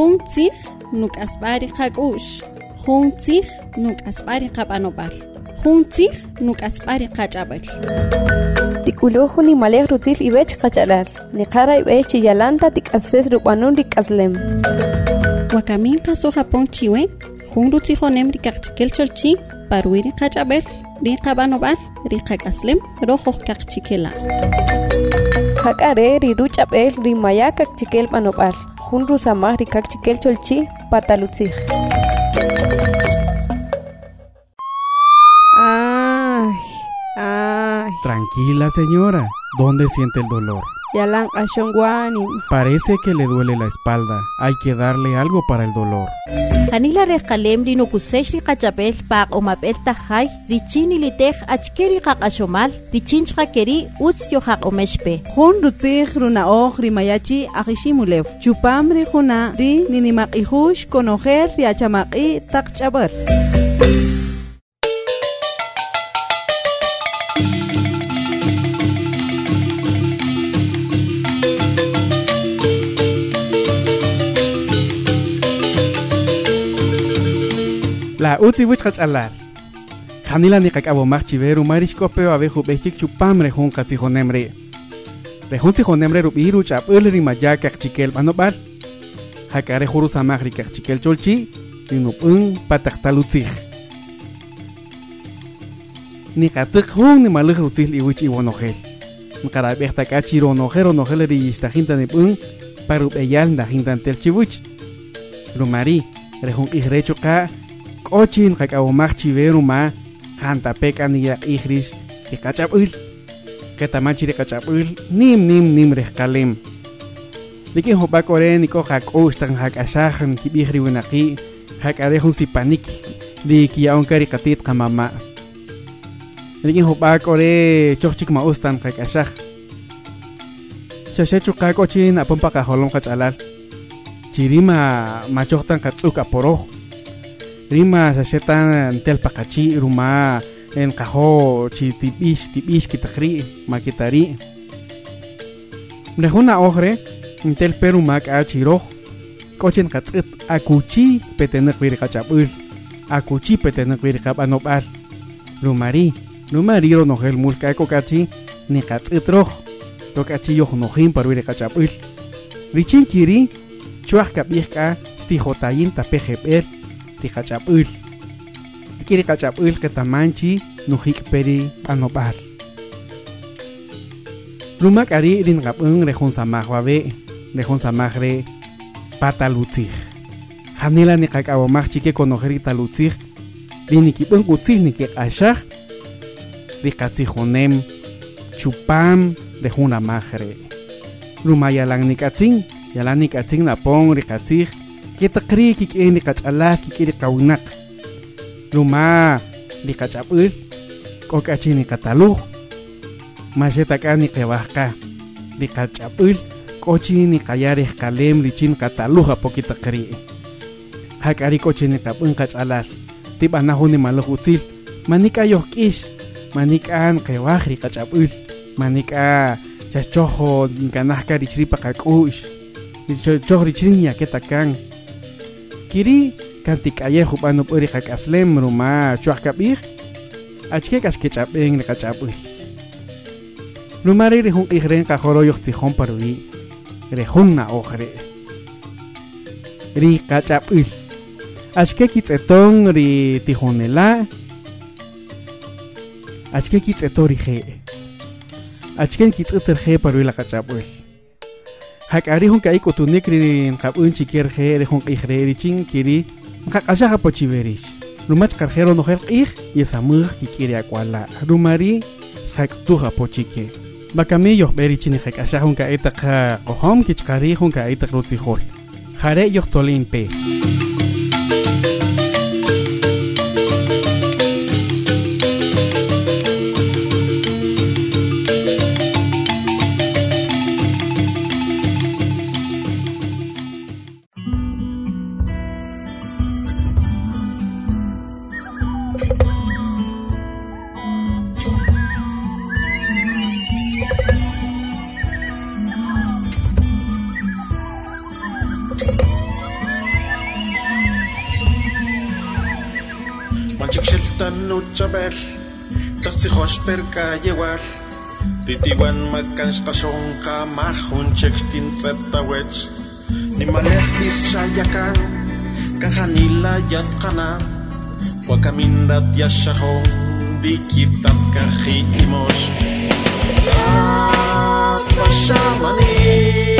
Juntzig nuk asbari qak'u'x. Juntzig nuk asbari qap'anob'al Juntzig nuk asbari qach'ab'al. Tikuluhu ni malej rutzil ibech qach'alal. Niqara ibech chiyalanta tik'ases rub'anun rik'aslem. Wakamin qaso Japón chiwe jun rutzijonem rikaqchikel cholchi parwi riqach'ab'el riqab'anob'al riqak'aslem rojoq qaqchikela Hak'are riruch'ab'el rimaya kakchikel b'anob'al jun rusamaj rikakchikel cholchi patalutzij Ay, ay, Tranquila, señora. ¿Dónde siente el dolor? Yalan. Parece que le duele la espalda. Hay que darle algo para el dolor. Kanila reqalem rinukusesh riqachapel paq omapel tajay richini litej achkeri qaqashomal richinch qakeri utz yohaq omeshpe. Jun rutzij runaoj rimayachi ahishimulev. Chupam ri juna ri ninimaqihush konojer riachamaqi taqchabar. Uti wich qachalar. Janila ni kakabo machiveru marish kopeo abeju bechik chupamre jun katsijonemre. Rejun sijonemre rubiru chapul rimaya kakchikel banobal. Hakare juru samagri kakchikel cholchi. Pataktalutzij. Ni katuk jun ni maluk rutzil iwich iwonojel. Nkarabek takachi ronojel ronojel riyistajinta ni pun. Parup eyal ndajintan telchiwich. Rumari. Rejun ihrecho ka k'ochin qak'awamaqchi ihris jantapek aniya ijris tamachi qetamachi riqach'ab'il nim nim nim riqqalim likin jopak oren niko qak'uxtan jak'axajan kib'ij riwinaqi' jak'arejun sipanik likiyaonka riqatit qamama' likin jopak ore chojchik ma'ustan qak'axaj xaxechu qak'ochin apanpa ma maco chirima machojtan katsuka porojo. Lima, sasetan tel pakaci rumah en kaho chi tipis tipis kita kri makitari. Mrehuna ohre entel peru mak a chiro. Kochen aku akuchi petenak wir kachapul. Akuchi petenak wir kap anopar. Rumari, rumari ro nogel mulka kokachi ni katzit roh. Tokachi yoh nojin par wir kachapul. Richin kiri chuah kapih ka stihotayin tapejeper. Kiri kachapul katamanchi nujik peri anopal. Lumak ari rin kapung rejun samaj wabe rejun samaj re patalutzij. Janila ni kakawamaj chike konojeri talutzij rin ikipung utzij ni kekashaj rikatzijonem chupam rejun amajre. Lumayalang nikatzin yalang nikatzin napong kita kri kiki ni kac Allah kiki ni kaunak. Luma ni kac kok ko kaci ni kataluh masih takan ni kewahka. Ni kac koci ni kayareh kalem licin kataluh apa kita kri hakari koci ni kapun kac Allah tiba nahu ni malu util manik ayoh kis. Manik an kewahri kac apul manik a chachojo kanahka di ciri chochri ya kita kang. kiri kanti kaya hupan kantik'ayej jub'an nop'äl riqak'aslem ruma chuajkab'ij achke' k'axkech'ab'en riqach'ab'äl ruma re' rijunq'iij ren qajoroo yojtzijom par wii' rejun na'oj re' riqach'ab'äl achke' kitz'eton ritijonela' achke' kitz'eton rijee' achke' nkitz'it rjee' parui la qach'ab'äl hakari hon kai ko tunik rin chikir khe de hon ikh re chin kiri. Hak asha po chiverish rumat karjero no her ikh y samug ki rumari hak tu po chike bakami yo beri chin hak asha hon ka etak kohom eh, ki chkari hon ka etak jare yo pe. chapel tasixoxperka yewal titiwan makanxqaxonqa majun chekxtintzatawech nimalejpis xayakan kanjanila yatqana wakaminrat yaxajon dikitatkaji imox atpaxamani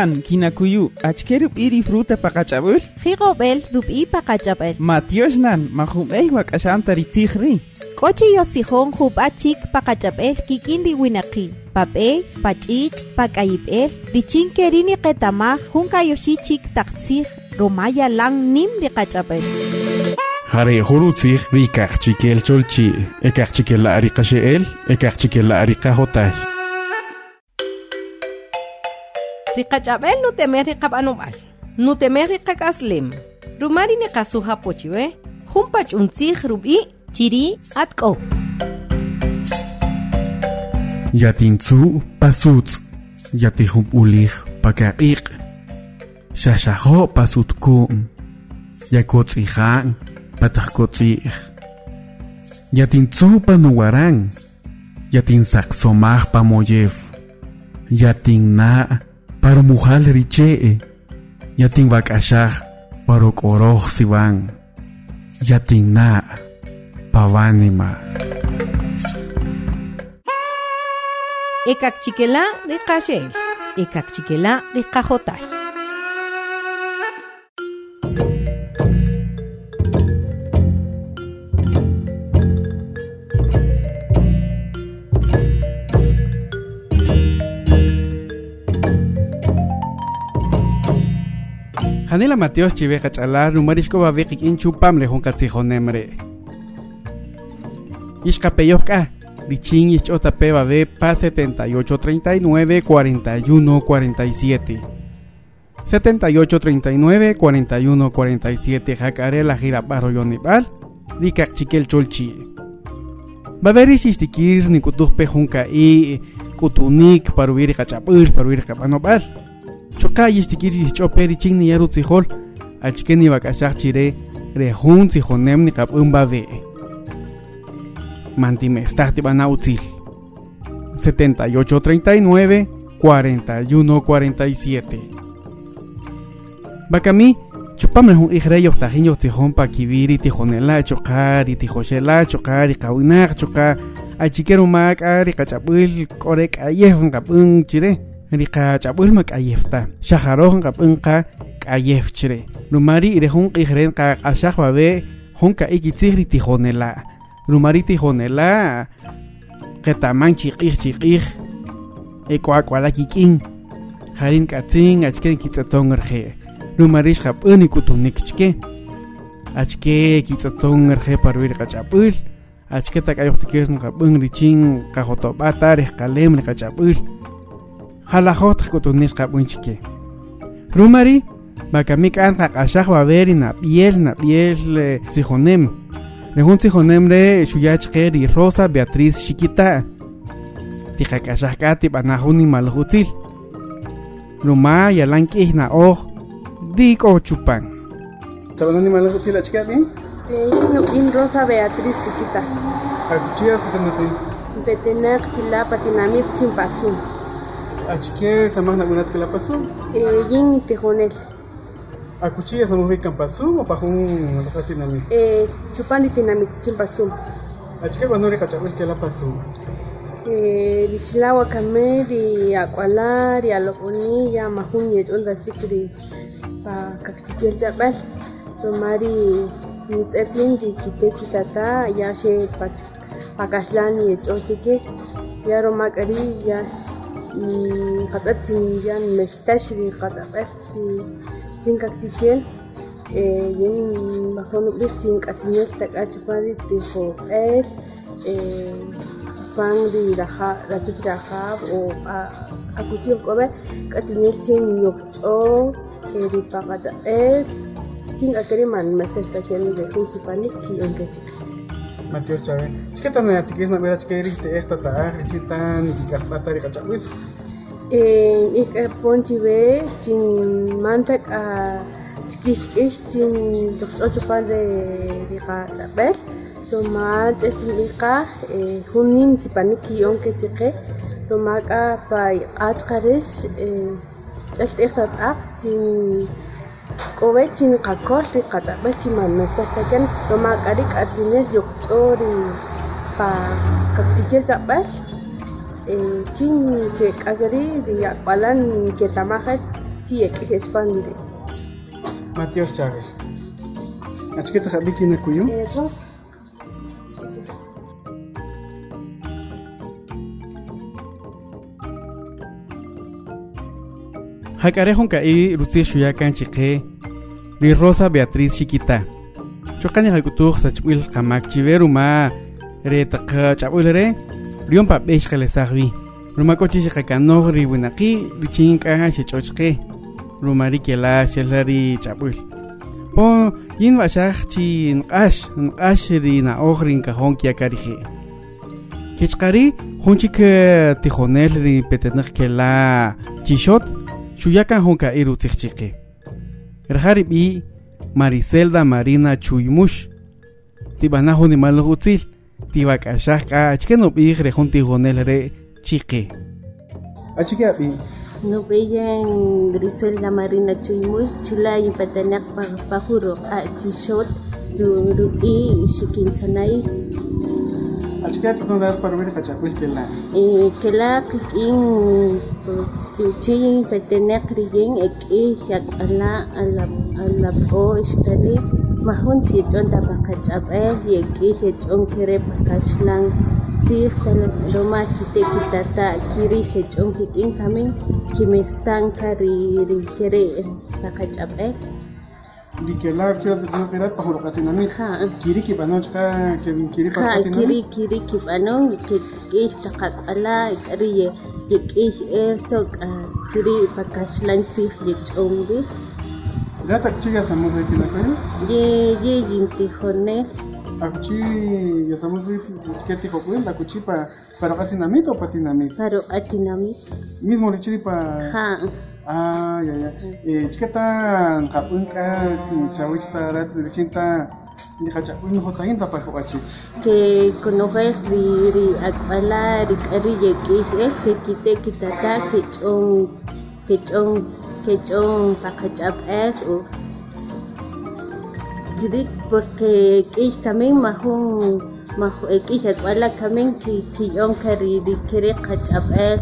Kan kinakuyu achkeru iri fruta pakachabul. Jigo bel dup Matiosnan pakachabel. Matios nan mahum. Kochi yosihon hub achik pakachabel kikindi winaki. Pape, pachich, pakaibel, richin kerini ketama, hunka yoshichik taksih, romaya lang nim de kachabel. Hare horutsih, rikachikel cholchi, ekachikel la arikashel, ekachikel la arikahotai. Rikachabel no temer rikabanumal. No temer rikakaslim. Rumari ni kasuha pochiwe. Humpach untzih rubi chiri atko. Yatintzu pasutz, yatihum ulih pakaik. Shashaho pasutkum, yakotzihan patakkotzih. Yatintzu panuwarang, yatin saksomah pamoyev. Yatin na parumuhal richee. Yatin vakashah parokoroh siwan. Yatin na pavanima. Ekak chikela rikashel. Ekak chikela rikajotay. Janela Mateos chive kachala numarishko babek ikin chupam le jun katsijonemre. Ishkapeyoka, dichin babe pa 78 39 41 47. 78 39 41 47 jacare la yonibal, chikel cholchi. Kutunik paruiri qachap'ul paruiri qap'anop'al choqa yixtikir yixch'ope richin niyaru tzijol achke nibak'axaj chire re jun tzijonem niqap'un babe mantimestaj tib'ana utzil 7839 4147 Bakami chupam jun ijreyo tajiño tijón pa kibiri tijonela tijoxela choqar y qawinaq choqa achiquero mak ari qachapul korek ayef ngapun chire riqa chapulmak ayefta shajarojan qapunqa kayefchre rumari irejun qijren qa qashaj babe jonka ikitzijri tijonela rumari tijonela qetaman chiqij chiqij ekuakuala kik'in jarin katzin achken kitzatonrje rumarish qap'uni kutunik chke achke kitzatonrje parwir qachapul achke takayojtikernqa p'unri chin qajotop'ata rej qalem riqachapul qachapul halajot kutunik qapun chke rumari bakamik an qaqashaj baberi na piel na piel sijonem rejun sijonem re shuyach ri rosa beatriz chiquita tijaqaxajkati b'anajuni maljutzil ruma yalan k'ij na'oj rik'o chupan ¿Tabanani maljutzil achka bien? Nukin Rosa Beatriz Chiquita. Acuchilla kutanati. Betenak Chilapa Tinamit Chimpasum. Achke samah na unat kala pasu. Yin Tijonel. Acuchilla samah vikan pasu o pajun nakati nami. Chupan Tinamit Chimpasum. Achke banori kachapil kala pasu. Lichilawa kame di akwala di alokoni ya mahun ye chonda chikri pa kakchikel chapal. Tomari nutsetin di kite kitata ya she pach pakashlan ye chotike ya romakari ya قد تنجان مستشري قد أبفتي تنكك تكيل ين مخونو بلفتين قتنيك تقاتي فاني تيخو أيل فاني رخاب راتوت رخاب و أكوتين قبل قتنيك تين يوكتو ريبا قد أيل تين أكريمان مستشتكيل لكن سيفاني كي أنكتك Matias Chávez. Chikitan na yatikis na mira chikairis te esta ta chitan dikas patari kachamuit. En eh, ik ponchi be chin mantak a chikis chin ocho pan de diga chapel. Tomat chin diga hunim sipaniki onke chike. Tomaka pa eh, chalt esta ta chin qubechin qakorri qacabechi manmestashtaken nomaqari qatzinyel yoqch'ori pa kaptikil chapal chin ke qagri yaqbalan ke tamajal tiyek'ijechpandi matios chagel achkita jabiki nakuyu rosa Hakarejon kai rutzir shuyakan chiqe ri Rosa Beatriz chiquita. Chokani hakutuj sachwil kamak chiveru ma re taqa chabul re rion pa besh khale sagwi. Ruma kochi shikakanoj ri winaki richin kaha shechochke. Ruma ri kela shelari chabul. Po yin washaj chi nqash nqash ri na ojrin kajon kia karije. Kichqari junchik tijonel ri petenaj kela chishot Chuyakan honka iru tichike. Erjari bi Maricelda Marina Chuymush. Tibanajo ni malhutzil. Tibakashaka achkeno bi rejon tijonel re chique. Achike abi. No veían Griselda Marina Chuymush, Chila y Patanak Pajuro, a Chishot, Rurubi, Shikinsanai. Achke Achka tunar parwir kachapil kila. Kila kikin pichi tetenek riyin eki yak ala alab alabo istali mahun cijon dapat kachapel yeki hechon kire pakashlang sih kalau Roma kita kita tak kiri sejong kikin kami kimestan kari kiri kere kacap eh Di kela kira tu kira pa hulu katinami. ha Kiri ki pano chka kiri pa ha katinami. kiri kiri kipano kikih takat ala kari ye yekih sok kiri pakashlan sih ye chong di Lata kuchi ya samu de china koyo. Ye ye yintijonel. A kuchi ya de que te kokuin la kuchi pa para casi namito o patinamito. Paro atinami. Mismo le chiri pa Ha. Ah, ya ya. Eh, chiqueta kapun ka chawista rat chinta kachapun no hotain ta pa kokachi. Que conoces ri akbala ri kari ye ki es que kite kitata que chon que chon que chon pakachap es o Kiri porque que también mahun mahu que akbala también que que yon kari ri kiri kachap es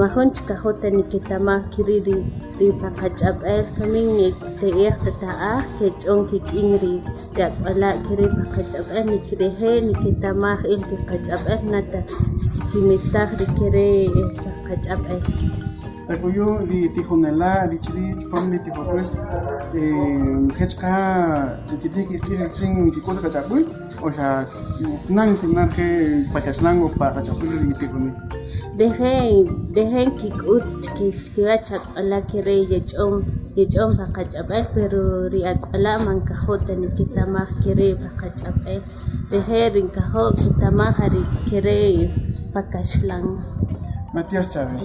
mahunchka nikitamah kiriri ri pakachap'el kamin te'ej tata'aj kech'on ingri ri yakb'ala' kiri pakachap'el nikireje nikitamaj il ri qach'ab'el nata xtikimistaj ri kere qach'ab'el takuyu li tijonela li chili chpam li tijotuel jechqa kitij kirch'ij chin kikusa kachapuy o xa nan tinar ke pakachlan o pakachapul di tijonel tijoni. dejen dejen kikut que que va chakala kire yechom yechom pakachapel pero ri akala man kahota ni kitama kire pakachapel dejen rin kaho kitama hari kire pakashlang Matías Chávez.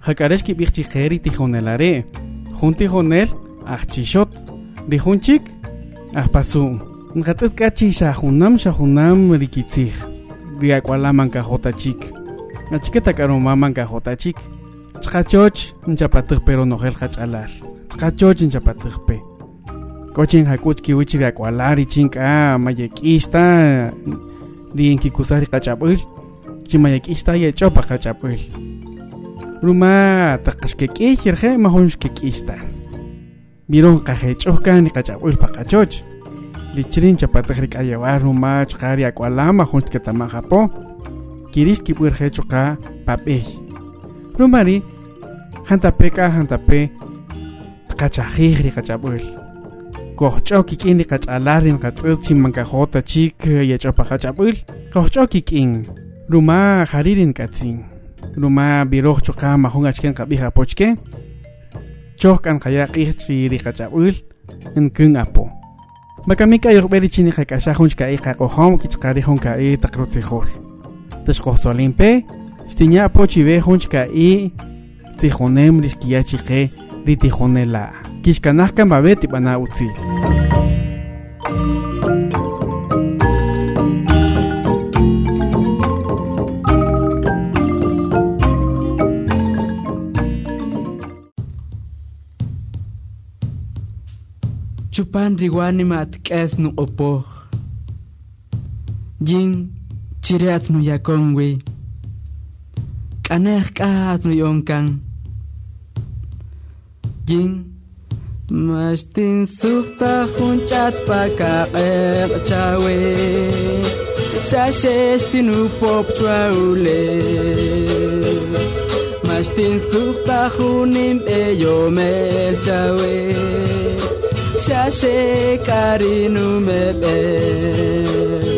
Hakaresh ki bichi kheri tijonelare. Junti jonel achishot. Ri junchik ahpasu. Ngatzet kachi shahunam shahunam rikitzig. Ri achikatakaru mamanka jotachik. Chqachoch inchapatij pero nojel qachalar chqachoch inchapatijpe kochin jakuch kiwichik akualar ichin k'a mayek'ixta rinkikusaji qachap'äl chimayek'ixta yech'opa qachap'äl ruma taqaxkek'ij yerje majunxkek'ixta mirón qajech'ojkan niqachap'äl paqachoch lichrin chapatij rik'ayawaj ruma chqari akualam majunxketamajapo kiris ki puir hecho ka pape rumari hantape ka hantape kachajiri kacha larin kikin tsi manka hota chik yachopa kachapuil kohcho kikin ruma jaririn katzin. Ruma biroj choka mahon achken kabija pochke. Chokan kayaqih chiri kachapuil nkun apo makamika yoqberi chini kakashajun chkai kakohom kichqarihon kai taqrotzijol τσχοθολίμπε, στην ιά πω τσι βέχουν τσκα ή τσιχονέμρις κι ιά τσιχέ ρι τσιχονέλα. Κι σκανάχκα μπαβέ τι πανά ουτσίλ. Chupan riwani mat kes nu opoh. chiriatnu yakonwi k'anej k'atnu yom kan. Yin maxtin sukta junch'atpa kaq'eq chawi xaxextinu pop chuaule maxtin sukta junim b'eyomel chawi karinu meb'el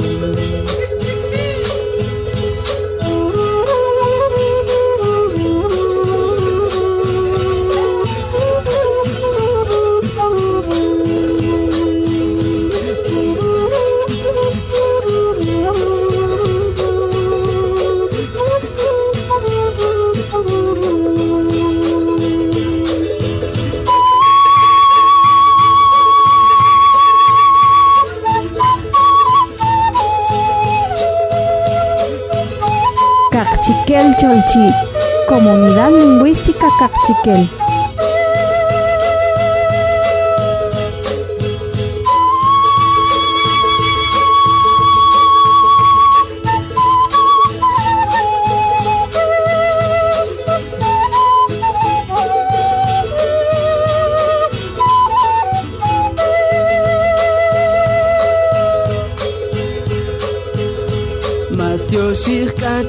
Cachiquel Cholchi, Comunidad Lingüística Cachiquel.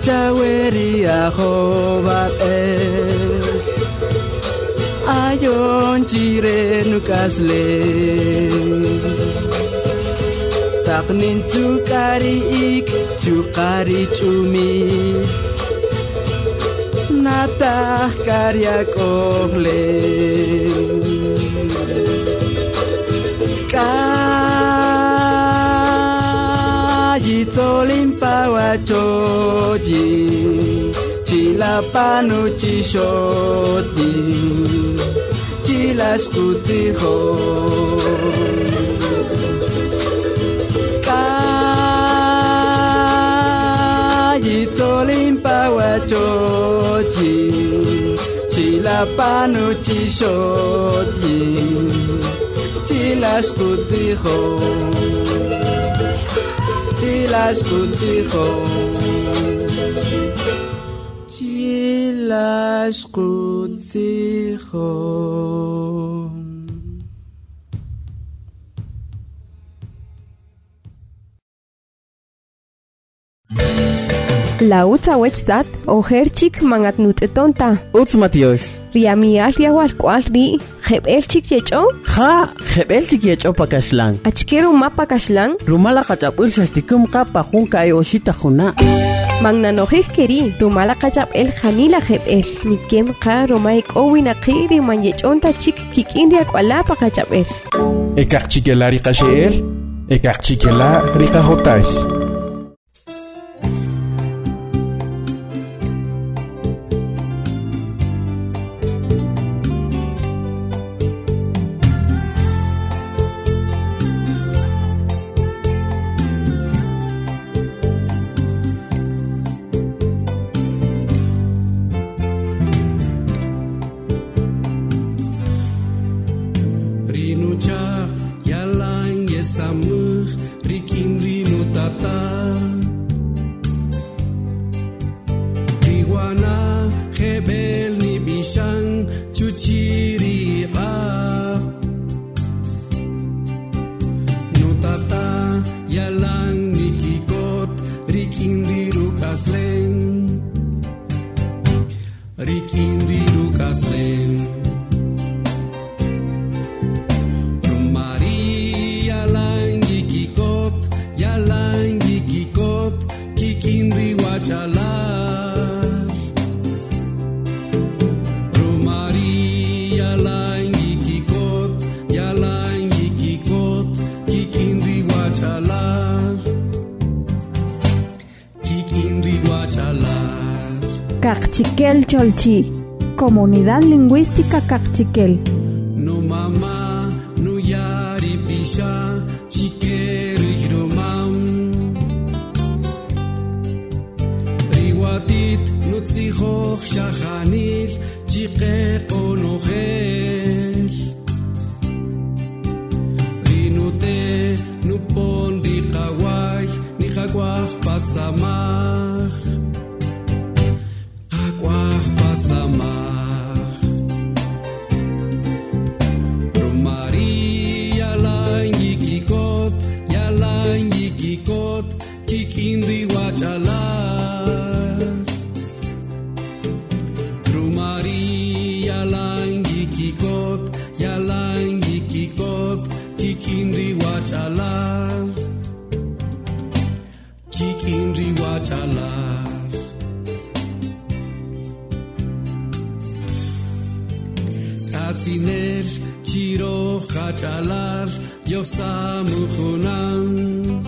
txaueria jo bat ez Aion txiren ukasle Tak ik, txukari txumi Natah kariak ogle Kari choji chila panu chishoti chilas putijo Yitzolim chojí, Chila panu chishotyi chila putijo Tu es l'âge Lauts awetzat, oherchik mangat nutetonta. Uts Matios. Riami ashia wal kwalri, heb elchik yecho? Ha, heb elchik yecho pakashlan. Achkeru ma pakashlan? Rumala kachap ulshastikum ka pahun kai oshita huna. Magna keri, rumala kachap el janila heb el. Nikem ka romaik owina kiri yechonta chik kikindia kwala pakachap el. Ekarchikelari kashel? Ekarchikela rikahotash. 上就起立。Cholchi, Comunidad Lingüística Cachiquel. No mamá, no yari pisha, chiquero hiromam. Riwatit nutziho shachanil, chique onojer. Rinute chiro, hachalar, yosamu junam.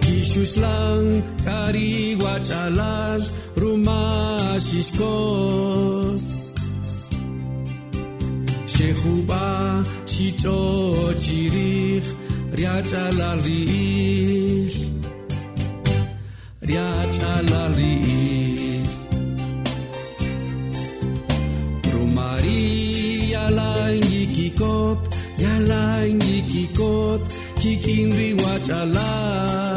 Kishuslan, kari, wachalar, rumashishkos. Shehuba, shito, chirich, riachalar, riich. Riachalar. kikindri wachala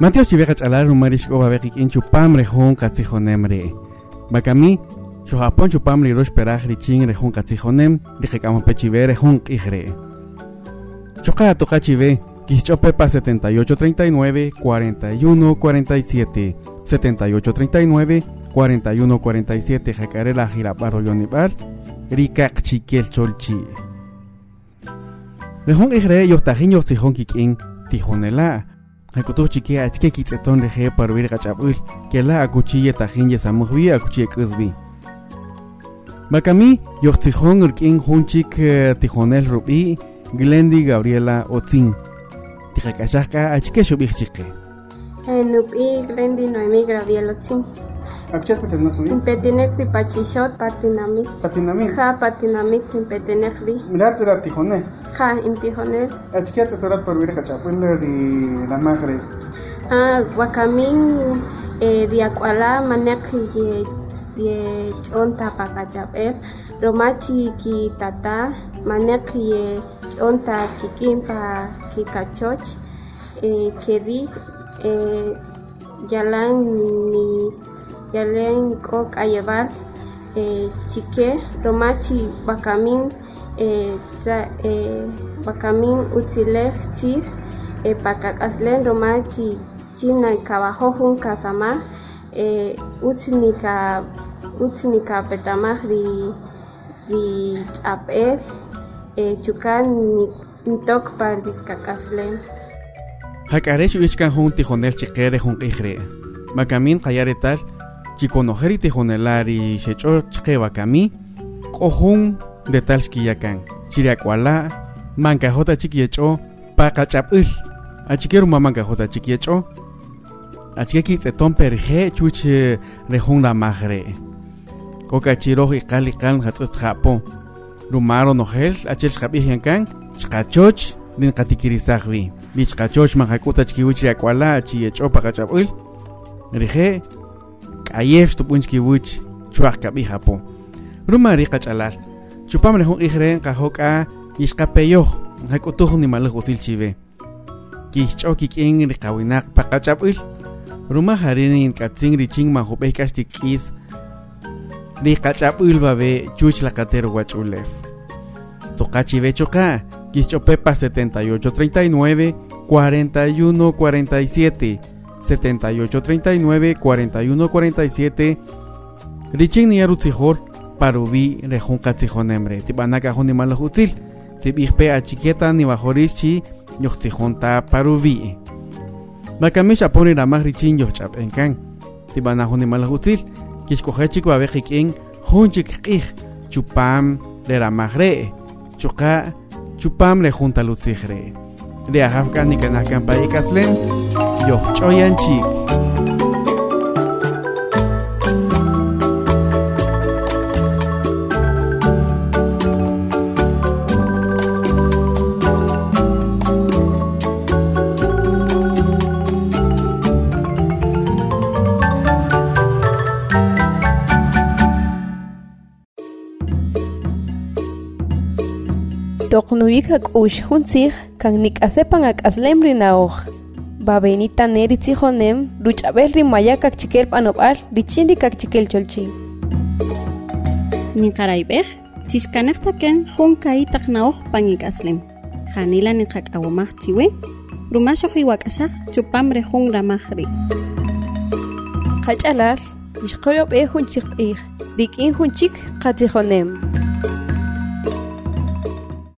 Mateo chiveja chalar rumarish ko babek in chupam rejun katzijonem re. Bakami Japón chupam ri rosh peraj ri ching rejun katzijonem ri jekamo pechive rejun igre. Choka toka chive Quicho Pepa 7839 4147 7839 4147 Jacarela Giraparo Yonibar Rika Chiquiel Cholchi Rejón igre yotajin yotzijón kikin tijonela Hakutu chiqui achke kitzeton reje parvir gachapul que la acuchille tajin yesamuhvi acuchille kuzbi Bakami yotzijón urkin junchik tijonel rubi Glendi Gabriela Otzin. Tijekashaka achke shubik chique Nupi Glendi Noemi Gabriela Otzin Akchat patinakli. Impetinek pipachishot patinamik. Patinamik. Ja patinamik impetinekli. Mirat era tijone. Ja imtijone. Achkiat satorat por vir kachapul di la magre. Ah wakamin eh, diakwala manek ye ye chonta pakachapel. Romachi ki tata manek ye chonta kikimpa kikachoch. Eh, kedi eh, yalang ni yalen kok a llevar eh, chique romachi bakamin eh, za, eh, bakamin eh, pakakaslen romachi china kabajojun kasama eh, utnika utnika petamaj ri ri eh, chukan nitok par kakaslen Hakaresh uichkan jun tijonel chiquere jun igre. Bakamin qayaretal chikonojeri tijonelari xecho chqewakami q'ujun de tal xkiyakan chiriakwala mankajota chikyecho paqachap'il achikeru mamankajota chikyecho achike kitz'eton perje chuch rejun lamajre kokachiroj iqal iqal jatz'is tjapo rumaro nojel achel xqab'ij yankan chqachoch rin qatikirisajwi bichqachoch majak'uta chkiwich riakwala chiyecho paqachap'il rije k'ayef tupunchki wuch chuaj kabi japo. Rumari qach'alar chupam rejun ijren qajok'a yixqapeyoj jak'utuj nimalaj util chive. Kixch'o kik'in riqawinaq paqachap'il ruma jarinin k'atzin richin majub'ej k'ax tik'is riqach'ap'il babe chuch laqatero wach'ulef toqa chive choqa kixch'o pepa 7839 4147 7839 4147 Richin ni arutzijor parubi rejun katzijonemre tibanaka joni malajutzil tibijpe a chiqueta ni bajorichi yochtijón parubi Bakamish aponi ramaj richin yochap enkan tibana joni malajutzil kishkoje chico abejikin junchik chupam de ramajre chuka chupam rejun talutzijre riajafka nikanahkampa ikaslen yohch'oyanchik Doch nuika kush hunzich kan nik'asepan ak'aslem rinaoj. Babenita neri tzijonem ruch'abel rimaya kakchikel p'anob'al richindi kakchikel cholchi. Niqarayb'ej chixkanaj taken jun kayi taqnaoj pan ik'aslem. Janila niqak'awamaj chiwe rumaxoj iwak'axaj chupam re jun ramaj ri'. Qach'alal ixqoyob'ej junchik q'iij rik'in junchik qatzijonem.